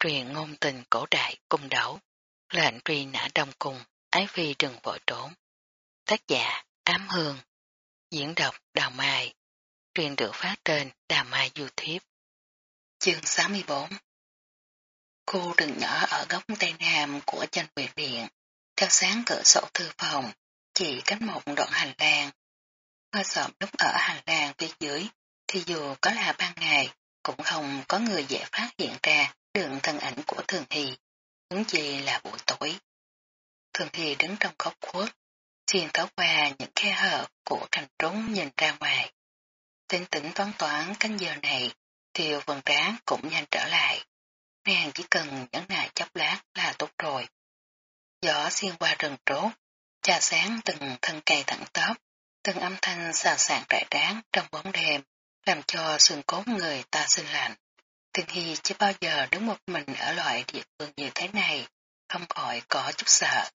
truyền ngôn tình cổ đại cung đấu, lệnh truy nã đông cung, ái phi đừng vội trốn. Tác giả Ám Hương, diễn đọc Đào Mai, truyền được phát trên Đào Mai YouTube. Chương 64 Khu rừng nhỏ ở góc Tây Nam của chân quyền Điện, theo sáng cửa sổ thư phòng, chỉ cách một đoạn hành lang. hơi sọm lúc ở hành lang phía dưới, thì dù có là ban ngày, cũng không có người dễ phát hiện ra đường thân ảnh của Thường Hy, hướng gì là buổi tối. Thường Hy đứng trong góc khuất, xuyên thấu qua những khe hở của cành trống nhìn ra ngoài. Tính tỉnh toán toán canh giờ này, tiêu vần ráng cũng nhanh trở lại. Nàng chỉ cần nhẫn nại chốc lát là tốt rồi. Gió xuyên qua rừng trốt, trà sáng từng thân cây thẳng tóc, từng âm thanh xào xạc rải ráng trong bóng đêm, làm cho xương cốt người ta sinh lạnh. Thường Hy chưa bao giờ đứng một mình ở loại địa phương như thế này, không khỏi có chút sợ.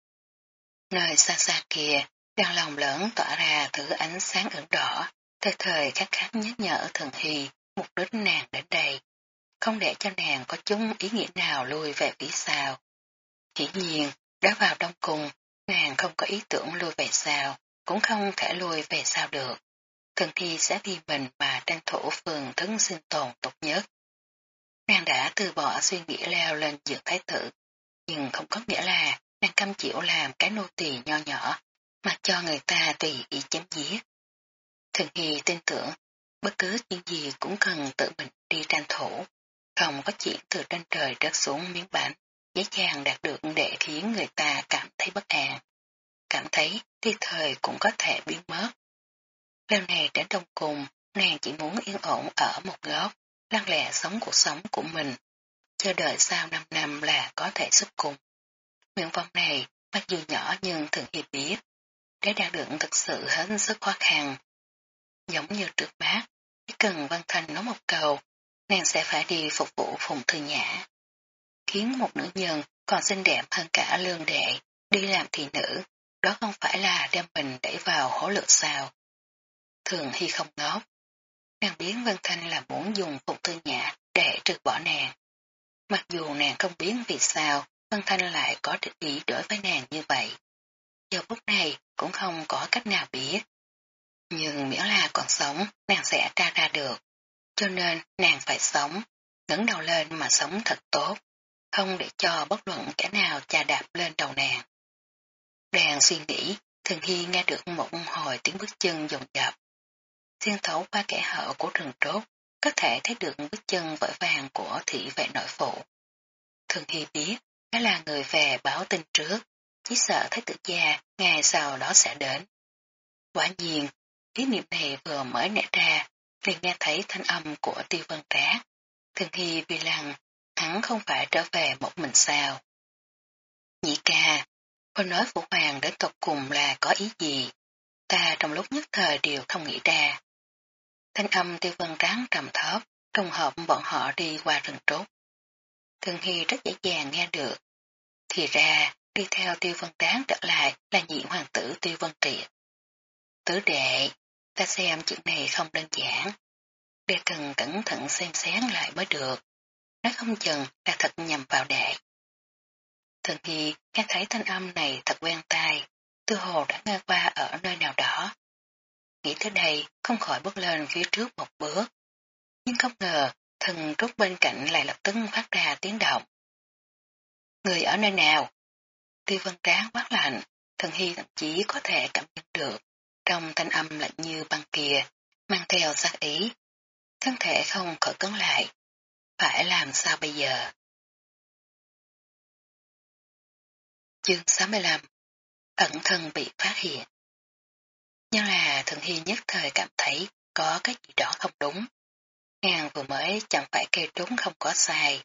Nơi xa xa kia, đang lòng lớn tỏa ra thứ ánh sáng ửng đỏ, thời thời khắc khắc nhắc nhở Thường Hy mục đích nàng đến đây, không để cho nàng có chúng ý nghĩa nào lui về phía sau. Chỉ nhiên, đã vào đông cung, nàng không có ý tưởng lui về sau, cũng không thể lui về sau được. Thường Hy sẽ vì mình mà tranh thủ phường thân sinh tồn tốt nhất. Nàng đã từ bỏ suy nghĩ leo lên giường thái tử, nhưng không có nghĩa là nàng cam chịu làm cái nô tỳ nho nhỏ, mà cho người ta tùy ý chém giết. Thường Hy tin tưởng, bất cứ chuyện gì cũng cần tự mình đi tranh thủ, không có chuyện từ trên trời rớt xuống miếng bánh, dễ dàng đạt được để khiến người ta cảm thấy bất an. Cảm thấy thi thời cũng có thể biến mất. Lần này đến đông cùng, nàng chỉ muốn yên ổn ở một góc, lăng lẹ sống cuộc sống của mình, chờ đợi sau 5 năm là có thể xuất cung Nguyện vọng này, mặc dù nhỏ nhưng thường hiệp biết, để đạt được thực sự hết sức khó khăn. Giống như trước bác, chỉ cần Văn Thanh nói một câu, nàng sẽ phải đi phục vụ phùng thư nhã. Khiến một nữ nhân còn xinh đẹp hơn cả lương đệ, đi làm thị nữ, đó không phải là đem mình đẩy vào hố lửa sao. Thường hy không ngốc, Nàng biến Vân Thanh là muốn dùng phục thư nhã để trừ bỏ nàng. Mặc dù nàng không biết vì sao Vân Thanh lại có định ý đối với nàng như vậy. Giờ phút này cũng không có cách nào biết. Nhưng miễn là còn sống, nàng sẽ tra ra được. Cho nên nàng phải sống, ngẩng đầu lên mà sống thật tốt, không để cho bất luận kẻ nào chà đạp lên đầu nàng. Đàn suy nghĩ, thường hy nghe được một hồi tiếng bước chân dồn dập xuyên thấu qua kẻ hở của rừng trốt, có thể thấy được bước chân vội vàng của thị vệ nội phụ. Thường Hy biết, đó là người về báo tin trước, chỉ sợ thấy tử gia ngày sau đó sẽ đến. Quả nhiên, ý niệm này vừa mới nảy ra, liền nghe thấy thanh âm của tiêu vân trác. Thường Hy vì lăng, hắn không phải trở về một mình sao. Nhị ca, cô nói phụ Hoàng đến tộc cùng là có ý gì? Ta trong lúc nhất thời đều không nghĩ ra. Thanh âm tiêu vân ráng trầm thấp, trùng hợp bọn họ đi qua rừng trốt. Thường Hy rất dễ dàng nghe được. Thì ra, đi theo tiêu vân tráng trở lại là nhị hoàng tử tiêu vân triệt. Tứ đệ, ta xem chuyện này không đơn giản. Đệ cần cẩn thận xem xét lại mới được. Nói không chừng là thật nhầm vào đệ. Thường Hy nghe thấy thanh âm này thật quen tai, tư hồ đã nghe qua ở nơi nào đó. Nghĩ tới đây, không khỏi bước lên phía trước một bước. Nhưng không ngờ, thần trúc bên cạnh lại lập tức phát ra tiếng động. Người ở nơi nào? Tiêu vân tráng quát lạnh, thần hy thậm chí có thể cảm nhận được. Trong thanh âm lạnh như băng kia, mang theo sát ý. Thân thể không khỏi cấn lại. Phải làm sao bây giờ? Chương 65 Ẩn thân bị phát hiện nhưng là thường Hy nhất thời cảm thấy có cái gì đó không đúng. Nàng vừa mới chẳng phải kêu trúng không có sai,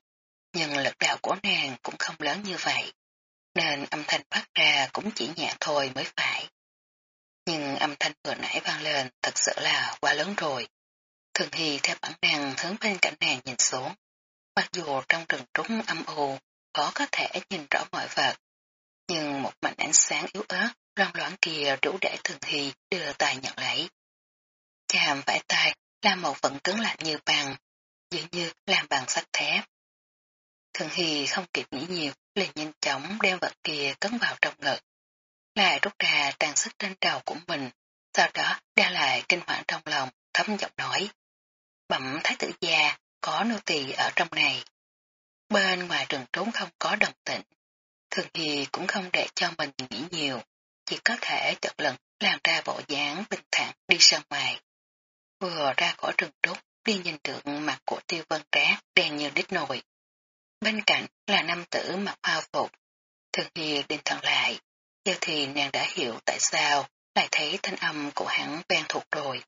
nhưng lực đạo của nàng cũng không lớn như vậy, nên âm thanh phát ra cũng chỉ nhẹ thôi mới phải. Nhưng âm thanh vừa nãy vang lên thật sự là quá lớn rồi. Thường Hy theo bản năng hướng bên cạnh nàng nhìn xuống. Mặc dù trong rừng trúng âm u, khó có thể nhìn rõ mọi vật, nhưng một mảnh ánh sáng yếu ớt loan loãng kia rủ để thường hy đưa tay nhận lấy. Chàm vải tay là một vận cứng lạnh như bằng, dường như làm bằng sắt thép. Thường Hy không kịp nghĩ nhiều, liền nhanh chóng đem vật kia cấn vào trong ngực. Lại rút ra trang sức trên đầu của mình, sau đó đeo lại kinh hoàng trong lòng, thấm giọng nói. Bẩm thái tử gia, có nô tỳ ở trong này. Bên ngoài trường trốn không có đồng tĩnh. Thường Hy cũng không để cho mình nghĩ nhiều, chỉ có thể chật lần làm ra bộ dáng bình thản đi ra ngoài. Vừa ra khỏi rừng trúc, đi nhìn được mặt của tiêu vân trác đen như đít nồi. Bên cạnh là nam tử mặc hoa phục. Thường Hy định thần lại, giờ thì nàng đã hiểu tại sao lại thấy thanh âm của hắn quen thuộc rồi.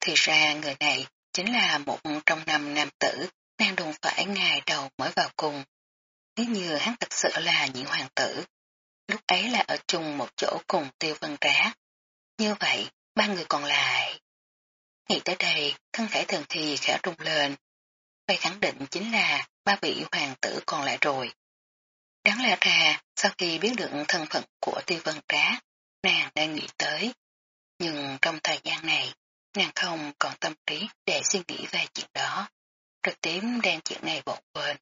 Thì ra người này chính là một trong năm nam tử đang đụng phải ngày đầu mới vào cùng. Nếu như hắn thật sự là những hoàng tử, lúc ấy là ở chung một chỗ cùng tiêu vân trá. Như vậy, ba người còn lại. Nghĩ tới đây, thân thể thường thì khẽ rung lên. Vậy khẳng định chính là ba vị hoàng tử còn lại rồi. Đáng lẽ ra, sau khi biết được thân phận của tiêu vân trá, nàng đang nghĩ tới. Nhưng trong thời gian này, nàng không còn tâm trí để suy nghĩ về chuyện đó. Trực tiếp đem chuyện này bỏ quên.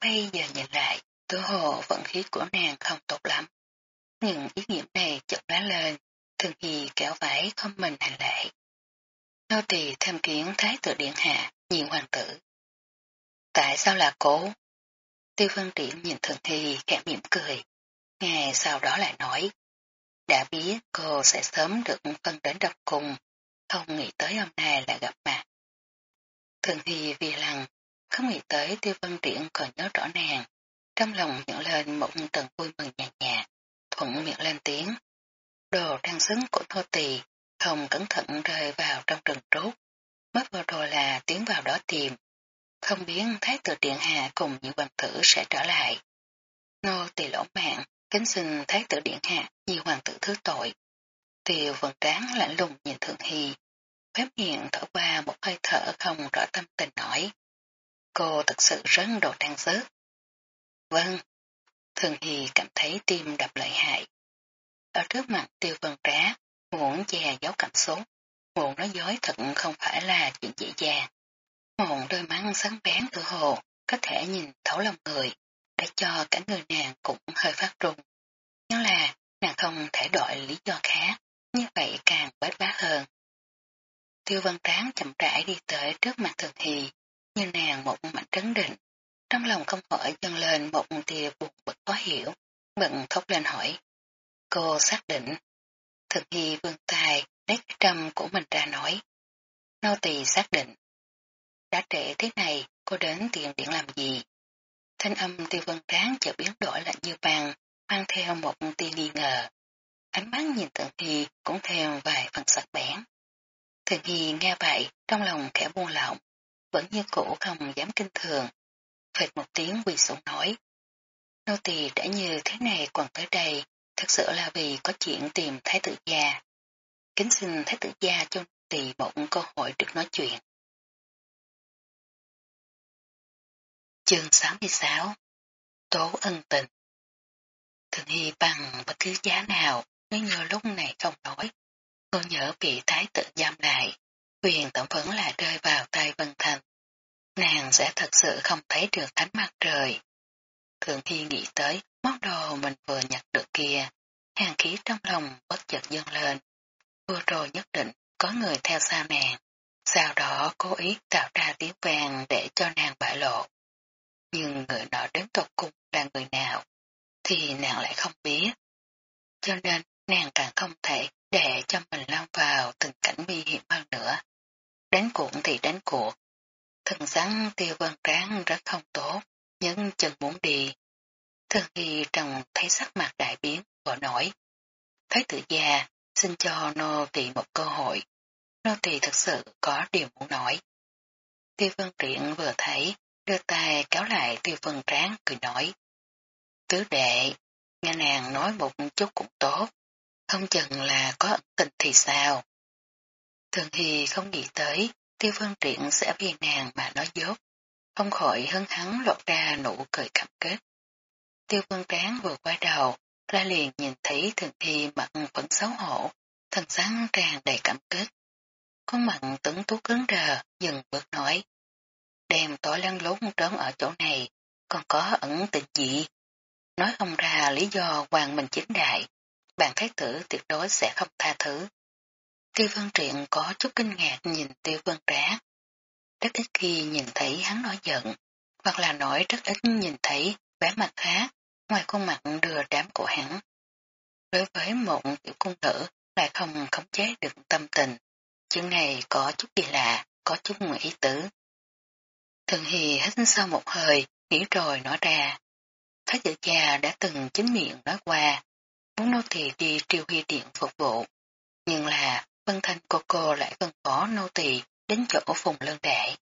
Bây giờ nhìn lại, tự hồ vận khí của nàng không tốt lắm. Nhưng ý nghiệm này chợt lá lên, thường hi kéo váy không mình hành lệ. Nô tỳ tham kiến thái tử điện hạ, nhìn hoàng tử. Tại sao là cố? Tiêu phân triển nhìn thường hi khẽ mỉm cười. Ngày sau đó lại nói. Đã biết cô sẽ sớm được phân đến độc cùng, không nghĩ tới hôm nay là gặp mặt. Thường hi vì lặng, không nghĩ tới tiêu vân triển còn nhớ rõ nàng. Trong lòng nhận lên một tầng vui mừng nhạt nhạt, thuận miệng lên tiếng. Đồ trang sức của thô tỳ không cẩn thận rơi vào trong rừng trốt. Mất vào rồi là tiến vào đó tìm. Không biết thái tử điện hạ cùng những hoàng tử sẽ trở lại. Nô tỳ lỗ mạng, kính xin thái tử điện hạ nhiều hoàng tử thứ tội. Tiều vần tráng lạnh lùng nhìn thượng hy, phép miệng thở qua một hơi thở không rõ tâm tình nổi. Cô thật sự rất đồ trang sức. Vâng, thường hy cảm thấy tim đập lợi hại. Ở trước mặt tiêu vân trá, muốn che giấu cảm xúc, muốn nói dối thật không phải là chuyện dễ dàng. Một đôi mắt sáng bén tự hồ, có thể nhìn thấu lòng người, để cho cả người nàng cũng hơi phát run. Nhưng là, nàng không thể đổi lý do khác, như vậy càng bết bát hơn. Tiêu văn tráng chậm rãi đi tới trước mặt thường hì, như nàng một mảnh trấn định. Trong lòng không khỏi dâng lên một tia buồn bực khó hiểu, bận thốt lên hỏi. Cô xác định. thực hì vương tài lấy cái trâm của mình ra nói. Nô tỳ xác định. Đã trễ thế này, cô đến tiền điện làm gì? Thanh âm tiêu vân tráng chợt biến đổi lạnh như băng, mang theo một tia nghi ngờ. Ánh mắt nhìn Thượng Hy cũng theo vài phần sắc bén. Thượng Hy nghe vậy, trong lòng khẽ buông lỏng, vẫn như cũ không dám kinh thường. Phệt một tiếng quỳ xuống nói. Nô tỳ đã như thế này còn tới đây, thật sự là vì có chuyện tìm Thái tử gia. Kính xin Thái tử gia cho nô tỳ một cơ hội được nói chuyện. Chương 66 Tố ân tình Thường Hy bằng bất cứ giá nào nếu như lúc này không nói. Cô nhớ bị thái tử giam lại, quyền tổng phấn lại rơi vào tay Vân Thành. Nàng sẽ thật sự không thấy được ánh mặt trời. Thường Hy nghĩ tới món đồ mình vừa nhặt được kia, hàng khí trong lòng bất chợt dâng lên. Vừa rồi nhất định có người theo sau nàng, sau đó cố ý tạo ra tiếng vàng để cho nàng bại lộ. Nhưng người nọ đến tột cùng là người nào, thì nàng lại không biết. Cho nên nàng càng không thể để cho mình lao vào tình cảnh nguy hiểm hơn nữa. Đánh cuộn thì đánh cuộn, Thần sáng tiêu văn tráng rất không tốt, nhưng chừng muốn đi. Thường khi trần thấy sắc mặt đại biến, gọi nổi. Thái tử già, xin cho nô tỳ một cơ hội. Nô tỳ thật sự có điều muốn nói. Tiêu vân triện vừa thấy, đưa tay kéo lại tiêu vân tráng cười nói. Tứ đệ, nghe nàng nói một chút cũng tốt, không chừng là có ẩn tình thì sao. Thường Hy không nghĩ tới tiêu vân triển sẽ vì nàng mà nói dốt, không khỏi hân hắn lột ra nụ cười cảm kết. Tiêu vân tráng vừa quay đầu, ra liền nhìn thấy thường Thi mặt vẫn xấu hổ, thần sáng tràn đầy cảm kết. Con mặt tuấn tú cứng rờ, dừng bước nói. Đem tối lăn lốn trốn ở chỗ này, còn có ẩn tình gì. Nói không ra lý do hoàng mình chính đại, bạn thái tử tuyệt đối sẽ không tha thứ. Tiêu văn truyện có chút kinh ngạc nhìn tiêu văn trá. Rất ít khi nhìn thấy hắn nói giận, hoặc là nói rất ít nhìn thấy vẻ mặt khác, ngoài khuôn mặt đưa đám của hắn. Đối với một tiểu cung tử lại không khống chế được tâm tình, chuyện này có chút kỳ lạ, có chút ý tứ. Thường Hì hít sau một hơi, nghĩ rồi nói ra. Thái tử cha đã từng chính miệng nói qua, muốn nô tỳ đi triều huy điện phục vụ. Nhưng là Vân Thanh cô cô lại phân phó nô tỳ đến chỗ phùng lân đệ.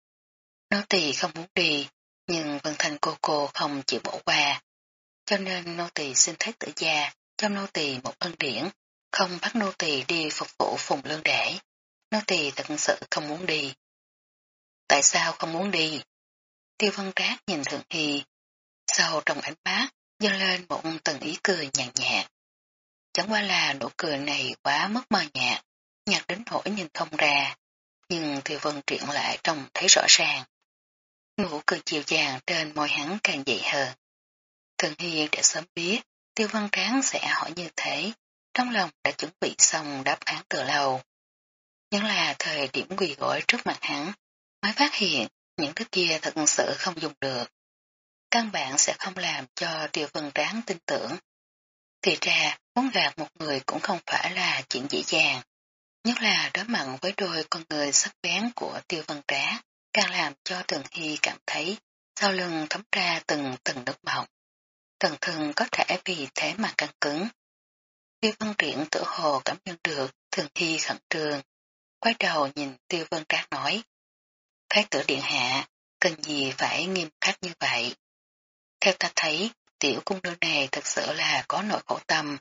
Nô tỳ không muốn đi, nhưng Vân Thanh cô cô không chịu bỏ qua. Cho nên nô tỳ xin thái tử gia cho nô tỳ một ân điển, không bắt nô tỳ đi phục vụ phùng lân đệ. Nô tỳ thật sự không muốn đi. Tại sao không muốn đi? Tiêu văn trác nhìn Thượng Hy, sau trong ánh mắt dâng lên một tầng ý cười nhàn nhạt. Chẳng qua là nụ cười này quá mất mờ nhạt, nhạt đến nỗi nhìn không ra, nhưng Tiêu Vân triển lại trông thấy rõ ràng. ngủ cười chiều dàng trên môi hắn càng dậy hơn. Thường Hy đã sớm biết Tiêu Văn Tráng sẽ hỏi như thế, trong lòng đã chuẩn bị xong đáp án từ lâu. Nhưng là thời điểm quỳ gối trước mặt hắn, mới phát hiện những thứ kia thật sự không dùng được. Căn bản sẽ không làm cho Tiêu Văn Tráng tin tưởng. Thì ra, muốn gạt một người cũng không phải là chuyện dễ dàng. Nhất là đối mặt với đôi con người sắc bén của Tiêu Văn trá, càng làm cho Tường Hy cảm thấy sau lưng thấm ra từng từng nước bọng. Tần thường có thể vì thế mà căng cứng. Tiêu Văn Triển tự hồ cảm nhận được Thường Hy khẩn trương, quay đầu nhìn Tiêu văn trá nói. Thái tử điện hạ, cần gì phải nghiêm khắc như vậy? Theo ta thấy, tiểu cung nương này thật sự là có nội khổ tâm.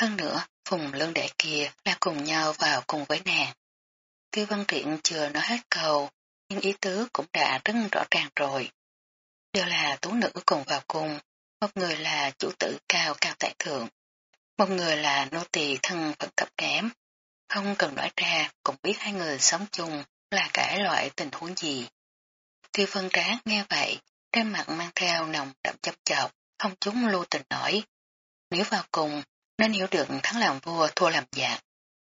Hơn nữa, phùng lương đệ kia là cùng nhau vào cùng với nàng. Tiêu Văn triện chưa nói hết câu, nhưng ý tứ cũng đã rất rõ ràng rồi. Đều là tú nữ cùng vào cung, một người là chủ tử cao cao tại thượng, một người là nô tỳ thân phận thấp kém. Không cần nói ra cũng biết hai người sống chung là cái loại tình huống gì. Tiêu phân tráng nghe vậy, trên mặt mang theo nồng đậm chấp chọc, không chúng lưu tình nổi. Nếu vào cùng, nên hiểu được thắng làm vua thua làm giặc.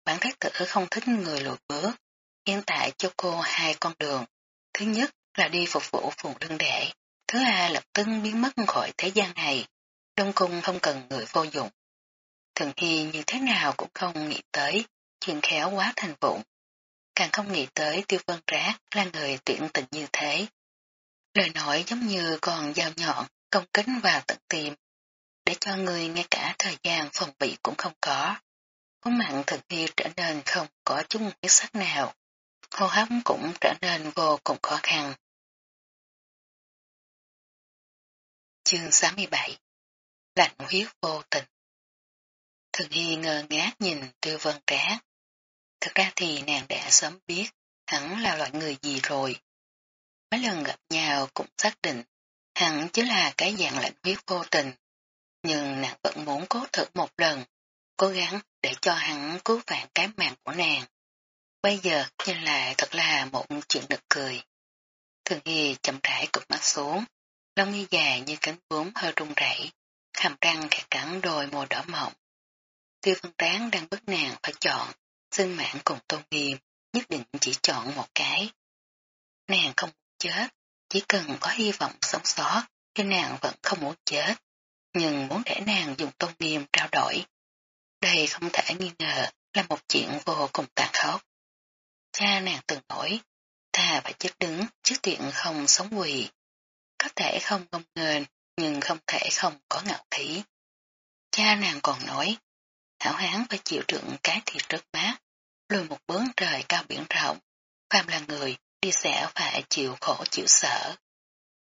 Bản thái tử không thích người lùi bước, hiện tại cho cô hai con đường. Thứ nhất là đi phục vụ phùng đương đệ, thứ hai lập tức biến mất khỏi thế gian này. Đông cung không cần người vô dụng. Thường Hy như thế nào cũng không nghĩ tới, chuyện khéo quá thành vụng. Càng không nghĩ tới tiêu vân rác là người tuyển tình như thế. Lời nói giống như còn dao nhọn, công kính vào tận tim, để cho người ngay cả thời gian phòng bị cũng không có. Khuôn mặn thực Hy trở nên không có chút huyết sắc nào, hô hấp cũng trở nên vô cùng khó khăn. Chương 67 Lạnh huyết vô tình Thường Hy ngơ ngác nhìn Tiêu Vân Trác. Thật ra thì nàng đã sớm biết hắn là loại người gì rồi. Mấy lần gặp nhau cũng xác định hắn chính là cái dạng lạnh huyết vô tình. Nhưng nàng vẫn muốn cố thử một lần, cố gắng để cho hắn cứu vạn cái mạng của nàng. Bây giờ nhìn lại thật là một chuyện nực cười. Thường Hy chậm rãi cụp mắt xuống, lông mi dài như cánh bướm hơi rung rẩy, hàm răng khẽ cắn đôi môi đỏ mọng. Tiêu văn tráng đang bất nàng phải chọn, sinh mạng cùng tôn nghiêm, nhất định chỉ chọn một cái. Nàng không chết, chỉ cần có hy vọng sống sót, thì nàng vẫn không muốn chết, nhưng muốn để nàng dùng tôn nghiêm trao đổi. Đây không thể nghi ngờ là một chuyện vô cùng tàn khốc. Cha nàng từng nói, ta phải chết đứng trước chuyện không sống quỳ. Có thể không ngông nghênh, nhưng không thể không có ngạo khí. Cha nàng còn nói, hảo hán phải chịu đựng cái thiệt rất mát, lùi một bướng trời cao biển rộng, phàm là người đi sẽ phải chịu khổ chịu sợ.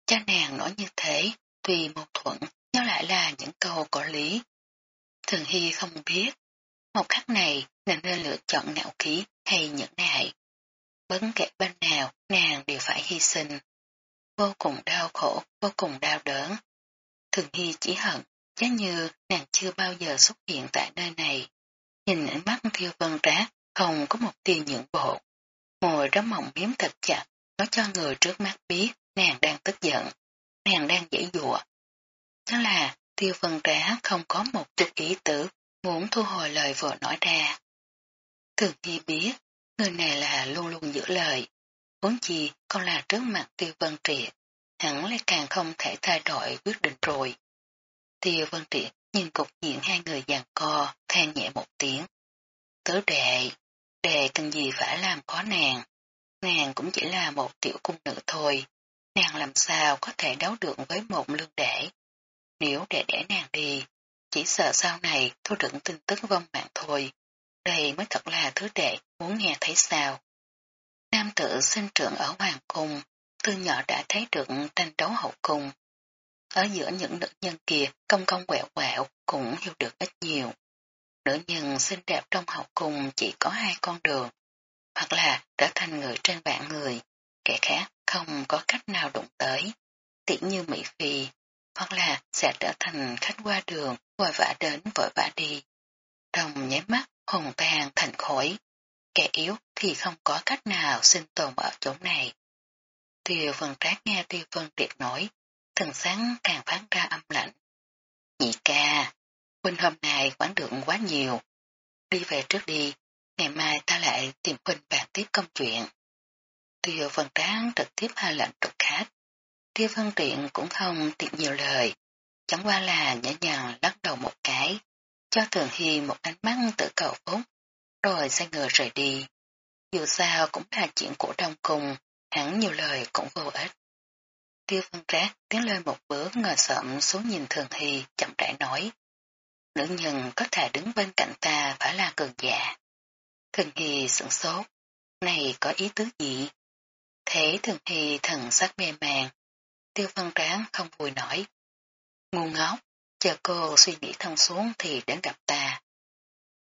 Cha nàng nói như thế, tuy mâu thuẫn, nhưng lại là những câu có lý. Thường Hy không biết, một khắc này nàng nên lựa chọn ngạo khí hay nhẫn nại. Bất kể bên nào nàng đều phải hy sinh. Vô cùng đau khổ, vô cùng đau đớn. Thường Hy chỉ hận, giá như nàng chưa bao giờ xuất hiện tại nơi này. Nhìn ánh mắt thiêu vân rác, không có một tia nhượng bộ. Môi đó mỏng miếm thật chặt, nói cho người trước mắt biết nàng đang tức giận. nàng đang dễ dụa. Đó là tiêu phần trá không có một chút ý tử muốn thu hồi lời vừa nói ra. Thường Nhi biết, người này là luôn luôn giữ lời, vốn gì còn là trước mặt tiêu vân triệt, hẳn lại càng không thể thay đổi quyết định rồi. Tiêu vân triệt nhìn cục diện hai người giằng co, than nhẹ một tiếng. Tớ đệ, đệ cần gì phải làm khó nàng, nàng cũng chỉ là một tiểu cung nữ thôi, nàng làm sao có thể đấu được với một lương đệ. Nếu để để nàng đi, chỉ sợ sau này thu được tin tức vong mạng thôi, đây mới thật là thứ đệ muốn nghe thấy sao. Nam tử sinh trưởng ở Hoàng Cung, từ nhỏ đã thấy được tranh đấu hậu cung. Ở giữa những nữ nhân kia công công quẹo quẹo cũng hiểu được ít nhiều. Nữ nhân xinh đẹp trong hậu cung chỉ có hai con đường, hoặc là trở thành người trên vạn người, kẻ khác không có cách nào đụng tới, tiện như Mỹ Phi, hoặc là sẽ trở thành khách qua đường, vội vã đến vội vã đi. Đồng nháy mắt hồn tan thành khối, kẻ yếu thì không có cách nào sinh tồn ở chỗ này. Tiêu vân trác nghe tiêu vân triệt nổi, thần sáng càng phán ra âm lạnh. Nhị ca, huynh hôm nay quán được quá nhiều. Đi về trước đi, ngày mai ta lại tìm huynh bàn tiếp công chuyện. Tiêu vân tráng trực tiếp hạ lệnh trục. Tiêu Văn triện cũng không tiện nhiều lời, chẳng qua là nhẹ nhàng lắc đầu một cái, cho Thường Hy một ánh mắt tự cầu phúc, rồi xoay người rời đi. Dù sao cũng là chuyện của đông cùng, hẳn nhiều lời cũng vô ích. Tiêu Văn rác tiến lên một bước ngồi sợm xuống nhìn Thường Hy chậm rãi nói. Nữ nhân có thể đứng bên cạnh ta phải là cường giả. Thường Hy sửng sốt. Này có ý tứ gì? Thế Thường Hy thần sắc mê màng. Tiêu Văn Tráng không vui nổi. Ngu ngốc, chờ cô suy nghĩ thông xuống thì đến gặp ta.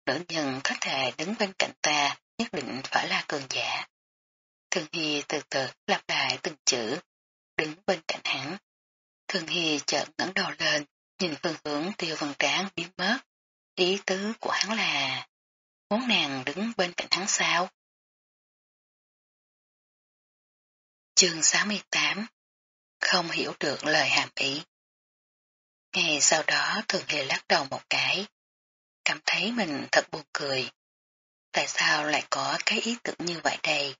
Nữ nhân có thể đứng bên cạnh ta nhất định phải là cường giả. Thường Hy từ từ lặp lại từng chữ, đứng bên cạnh hắn. Thường Hy chợt ngẩng đầu lên, nhìn phương hướng tiêu Văn tráng biến mất. Ý tứ của hắn là, muốn nàng đứng bên cạnh hắn sao? Chương 68 không hiểu được lời hàm ý. Ngày sau đó Thường Hy lắc đầu một cái, cảm thấy mình thật buồn cười. Tại sao lại có cái ý tưởng như vậy đây?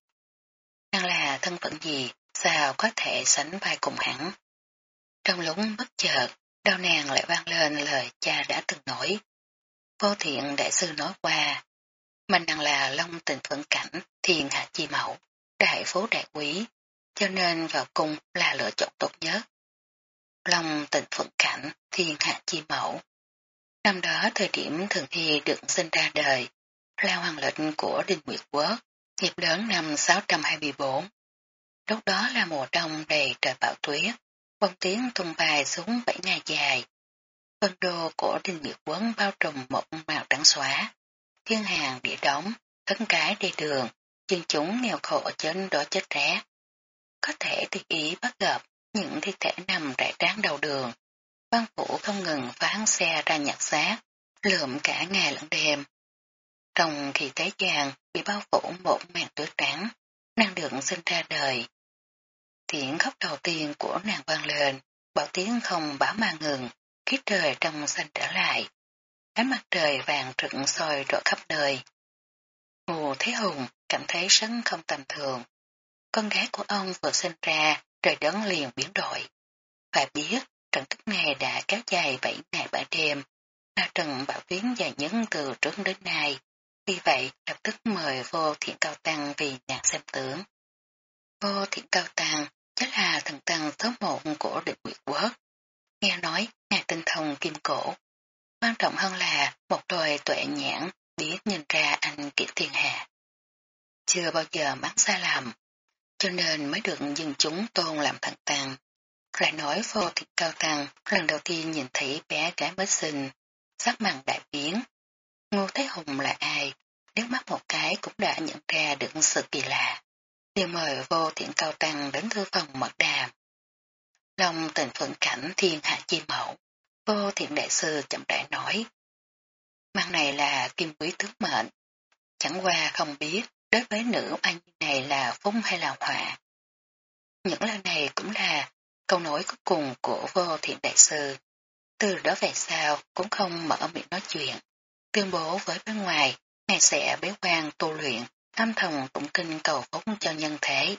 Năng là thân phận gì, sao có thể sánh vai cùng hắn? Trong lúc bất chợt, đau nàng lại vang lên lời cha đã từng nói. Vô thiện đại sư nói qua, mình đang là long tình phận cảnh, thiền hạ chi mẫu, đại phố đại quý, cho nên vào cung là lựa chọn tốt nhất. Long tình phận cảnh, thiên hạ chi mẫu. Năm đó thời điểm Thường Hy được sinh ra đời, là hoàng lệnh của Đinh Nguyệt Quốc, nghiệp lớn năm 624. Lúc đó là mùa đông đầy trời bão tuyết, bông tiếng tung bài xuống bảy ngày dài. Vân đô của Đinh Nguyệt Quấn bao trùm một màu trắng xóa. Thiên hàng địa đóng, thân cái đi đường, dân chúng nghèo khổ trên đó chết ré. Có thể tùy ý bắt gặp những thi thể nằm rải rác đầu đường. Văn phủ không ngừng phán xe ra nhặt xác, lượm cả ngày lẫn đêm. Trong khi thế chàng bị bao phủ một màn tuyết trắng, nàng được sinh ra đời. Tiếng khóc đầu tiên của nàng vang lên, bảo tiếng không báo mà ngừng, khí trời trong xanh trở lại. Ánh mặt trời vàng rực soi rọi khắp nơi. ngô Thế Hùng cảm thấy sấn không tầm thường. Con gái của ông vừa sinh ra, trời đấng liền biến đổi. Và biết, trận tức này đã kéo dài 7 ngày 7 đêm, là trận bão tuyến dài nhất từ trước đến nay. Vì vậy, lập tức mời vô thiện cao tăng vì nàng xem tướng. Vô thiện cao tăng chính là thần tăng số một của định nguyệt quốc. Nghe nói, ngài tinh thông kim cổ. Quan trọng hơn là một đôi tuệ nhãn biết nhìn ra anh kiện thiên hạ. Chưa bao giờ mắng sai lầm, cho nên mới được dân chúng tôn làm thần tăng. Lại nói vô thiện cao tăng lần đầu tiên nhìn thấy bé gái mới sinh, sắc mặt đại biến. Ngô Thế Hùng là ai? nước mắt một cái cũng đã nhận ra được sự kỳ lạ. Điều mời vô thiện cao tăng đến thư phòng mật đàm. Lòng tình phận cảnh thiên hạ chi mẫu, vô thiện đại sư chậm rãi nói. Mang này là kim quý tướng mệnh, chẳng qua không biết đối với nữ anh này là phúc hay là họa. Những lời này cũng là câu nói cuối cùng của vô thiện đại sư. Từ đó về sau cũng không mở miệng nói chuyện, tuyên bố với bên ngoài, ngài sẽ bế quan tu luyện, âm thầm tụng kinh cầu phúc cho nhân thể.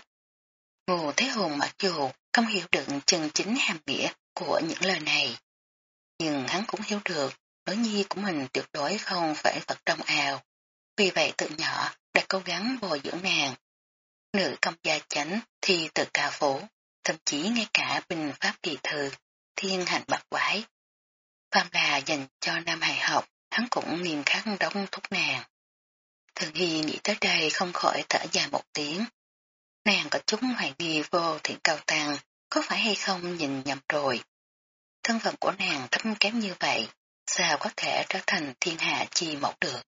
Ngô Thế Hùng mặc dù không hiểu được chân chính hàm nghĩa của những lời này, nhưng hắn cũng hiểu được nữ nhi của mình tuyệt đối không phải vật trong ao. Vì vậy tự nhỏ đã cố gắng bồi dưỡng nàng. Nữ công gia chánh thì tự ca phủ, thậm chí ngay cả bình pháp kỳ thư, thiên hành bạc quái. Phạm là dành cho nam hài học, hắn cũng nghiêm khắc đóng thúc nàng. Thường Hy nghĩ tới đây không khỏi thở dài một tiếng. Nàng có chút hoài nghi vô thiện cao tăng, có phải hay không nhìn nhầm rồi. Thân phận của nàng thấp kém như vậy, sao có thể trở thành thiên hạ chi mẫu được.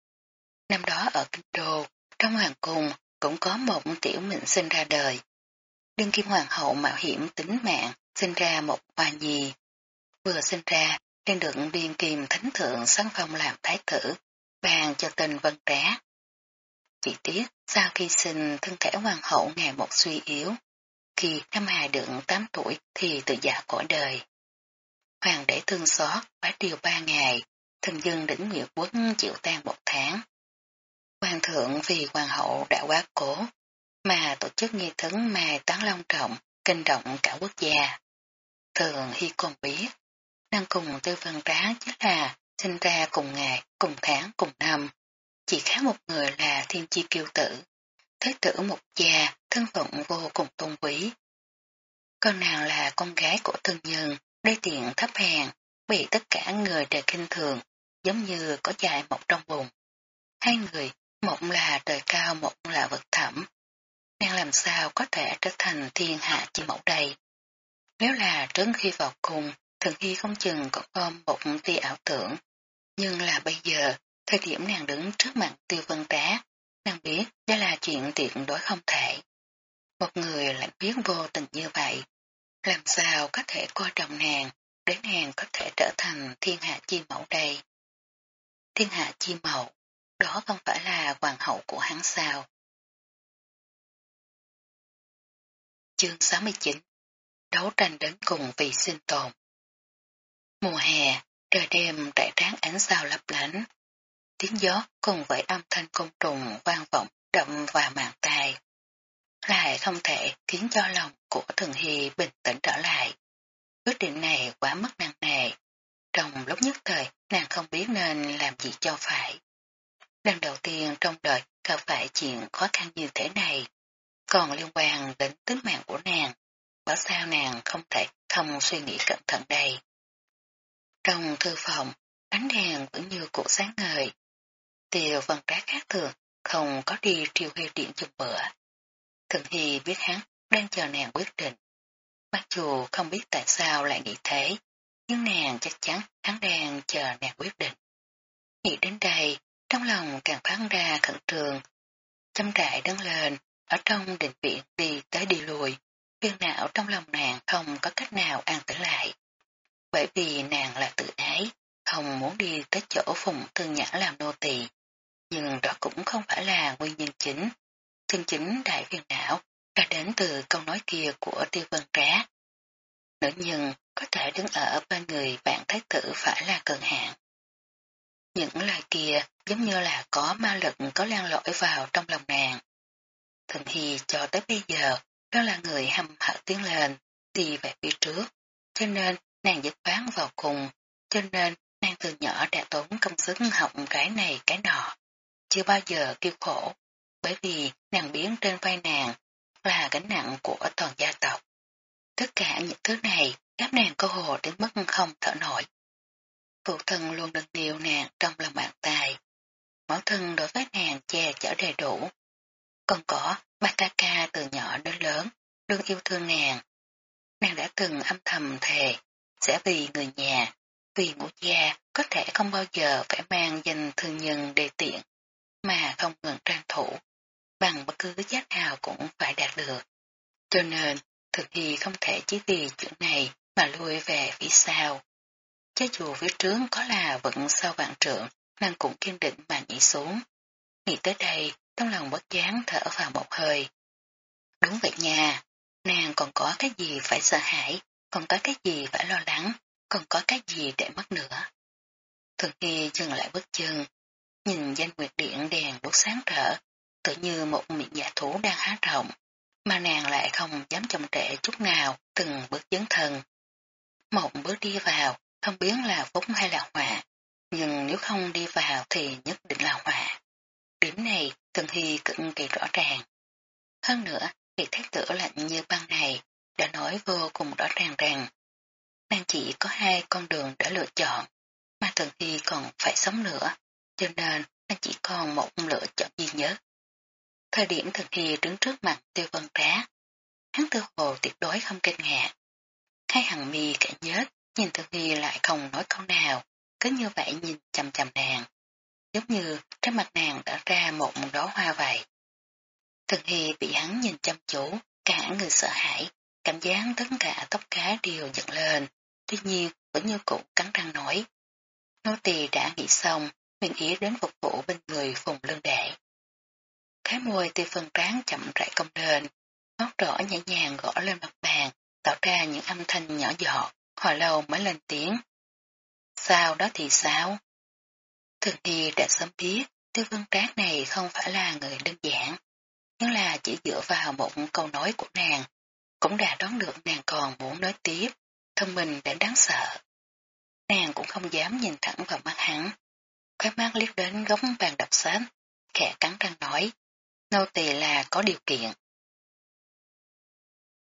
Năm đó ở Kinh Đô, trong hoàng cung cũng có một tiểu mệnh sinh ra đời. Đương kim hoàng hậu mạo hiểm tính mạng, sinh ra một hoa nhi. Vừa sinh ra, đang được điên kim thánh thượng sáng phong làm thái tử, bàn cho tên vân trá. Chỉ tiếc, sau khi sinh thân thể hoàng hậu ngày một suy yếu, khi năm hài được 8 tuổi thì tự giả cổ đời. Hoàng đế thương xót, bá điều ba ngày, thần dân đỉnh nguyệt quốc chịu tan một tháng. Hoàng thượng vì hoàng hậu đã quá cố, mà tổ chức nghi thức mai tán long trọng, kinh động cả quốc gia. Thường hy còn biết, năng cùng tư vân trá chính là sinh ra cùng ngày, cùng tháng, cùng năm. Chỉ khác một người là thiên chi kiêu tử, thế tử một gia, thân phận vô cùng tôn quý. Con nàng là con gái của thân nhân, đê tiện thấp hèn, bị tất cả người đều kinh thường, giống như có dài một trong bụng. Hai người, một là trời cao, một là vật thẳm. Nàng làm sao có thể trở thành thiên hạ chi mẫu đây? Nếu là trước khi vào cùng, thường khi không chừng còn ôm một tia ảo tưởng. Nhưng là bây giờ, thời điểm nàng đứng trước mặt tiêu vân trá, nàng biết đây là chuyện tuyệt đối không thể. Một người lạnh biết vô tình như vậy, làm sao có thể coi trọng nàng, để nàng có thể trở thành thiên hạ chi mẫu đây. Thiên hạ chi mẫu, đó không phải là hoàng hậu của hắn sao. Chương 69 Đấu tranh đến cùng vì sinh tồn Mùa hè, trời đêm trải tráng ánh sao lấp lánh. Tiếng gió cùng với âm thanh côn trùng vang vọng đậm và màng tai. Lại không thể khiến cho lòng của Thường Hy bình tĩnh trở lại. Quyết định này quá mất nặng nề. Trong lúc nhất thời, nàng không biết nên làm gì cho phải. Lần đầu tiên trong đời gặp phải chuyện khó khăn như thế này, còn liên quan đến tính mạng của nàng, bảo sao nàng không thể không suy nghĩ cẩn thận đây. Trong thư phòng, ánh đèn vẫn như cụ sáng ngời. Tiều văn trá khác thường, không có đi triều huy điện chụp bữa. Thường Hy biết hắn đang chờ nàng quyết định. Mặc dù không biết tại sao lại nghĩ thế, nhưng nàng chắc chắn hắn đang chờ nàng quyết định. Nghĩ đến đây, trong lòng càng phán ra khẩn trường. Châm trại đứng lên, ở trong định viện đi tới đi lùi, viên não trong lòng nàng không có cách nào an tử lại. Bởi vì nàng là tự ái, không muốn đi tới chỗ phùng thương nhã làm nô tỳ nhưng đó cũng không phải là nguyên nhân chính. Thương chính đại viên não là đến từ câu nói kia của tiêu vân trá. Nữ nhân có thể đứng ở bên người bạn thái tử phải là cần hạn. Những lời kia giống như là có ma lực có lan lỗi vào trong lòng nàng. Thường Hy cho tới bây giờ đó là người hâm hở tiến lên, đi về phía trước, cho nên nàng dứt khoán vào cùng, cho nên nàng từ nhỏ đã tốn công sức học cái này cái nọ, chưa bao giờ kêu khổ, bởi vì nàng biến trên vai nàng là gánh nặng của toàn gia tộc. Tất cả những thứ này ép nàng cơ hồ đến mức không thở nổi. Phụ thân luôn đừng điều nàng trong lòng thân đối với nàng che chở đầy đủ. Còn có Bataka từ nhỏ đến lớn, luôn yêu thương nàng. Nàng đã từng âm thầm thề, sẽ vì người nhà, vì ngũ gia có thể không bao giờ phải mang danh thương nhân đề tiện, mà không ngừng trang thủ, bằng bất cứ giá nào cũng phải đạt được. Cho nên, thực thì không thể chỉ vì chuyện này mà lui về phía sau. Cho dù phía trước có là vẫn sau vạn trượng, nàng cũng kiên định mà nhảy xuống. Nghĩ tới đây, trong lòng bất dáng thở vào một hơi. Đúng vậy nha, nàng còn có cái gì phải sợ hãi, còn có cái gì phải lo lắng, còn có cái gì để mất nữa. Thường Hy dừng lại bước chân, nhìn danh nguyệt điện đèn đốt sáng rỡ, tự như một miệng giả thú đang há rộng, mà nàng lại không dám chồng trễ chút nào từng bước dấn thần. Một bước đi vào, không biết là phúc hay là họa, nhưng nếu không đi vào thì nhất định là họa. Điểm này Thường Hy cực kỳ rõ ràng. Hơn nữa, việc thái tử lạnh như băng này đã nói vô cùng rõ ràng rằng nàng chỉ có hai con đường để lựa chọn, mà Thường Hy còn phải sống nữa, cho nên nàng chỉ còn một lựa chọn duy nhất. Thời điểm Thường Hy đứng trước mặt tiêu vân trá, hắn tư hồ tuyệt đối không kinh ngạc. Hai hàng mi cả nhớt, nhìn Thường Hy lại không nói câu nào, cứ như vậy nhìn chầm chầm nàng. Giống như trên mặt nàng đã ra một đóa hoa vậy. Thường Hy bị hắn nhìn chăm chú, cả người sợ hãi, cảm giác tất cả tóc cá đều dựng lên, tuy nhiên vẫn như cũ cắn răng nói. Nô tỳ đã nghĩ xong, nguyện ý đến phục vụ bên người phùng lương đệ. Cái môi từ phần trán chậm rãi công lên, ngót rõ nhẹ nhàng gõ lên mặt bàn, tạo ra những âm thanh nhỏ giọt, hồi lâu mới lên tiếng. Sao đó thì sao? Thường thì đã sớm biết, tiêu vân trác này không phải là người đơn giản, nhưng là chỉ dựa vào một câu nói của nàng, cũng đã đoán được nàng còn muốn nói tiếp, thân mình đã đáng sợ. Nàng cũng không dám nhìn thẳng vào mắt hắn, khói mắt liếc đến góc bàn đọc sách, khẽ cắn răng nói, nô tỳ là có điều kiện,